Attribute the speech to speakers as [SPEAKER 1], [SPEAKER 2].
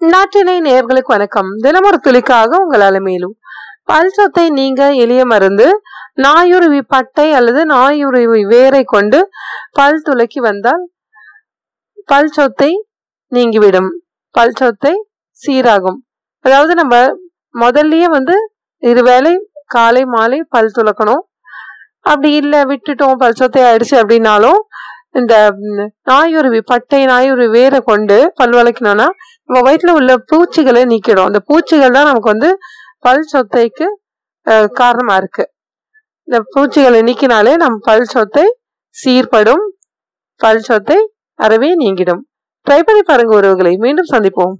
[SPEAKER 1] நாட்டினை நேர்களுக்கு வணக்கம். தினமொரு துளிக்காக உங்கள் அலமேலும் பல் சொத்தை நீங்க எளிய மருந்து நாயுருவி பட்டை அல்லது நாயுருவி வேரை கொண்டு பல் துளக்கி வந்தால் பல் சொத்தை நீங்கிவிடும். பல் சொத்தை சீராகும். அதாவது நம்ம முதல்லயே வந்து இருவேளை காலை மாலை பல் துளக்கணும் அப்படி இல்லை விட்டுட்டோம் பல் சொத்தை ஆயிடுச்சு அப்படின்னாலும் இந்த நாயுருவி பட்டை நாயுருவி வேரை கொண்டு பல் வளர்க்கணும்னா நம்ம வயிற்றுல உள்ள பூச்சிகளை நீக்கிடும். அந்த பூச்சிகள் தான் நமக்கு வந்து பல் சொத்தைக்கு காரணமாக காரணமா இருக்கு. இந்த பூச்சிகளை நீக்கினாலே நம் பல் சொத்தை சீர்படும் பல் சொத்தை அறவே நீங்கிடும். ட்ரை பண்ணி பாருங்க உறவுகளை. மீண்டும் சந்திப்போம்.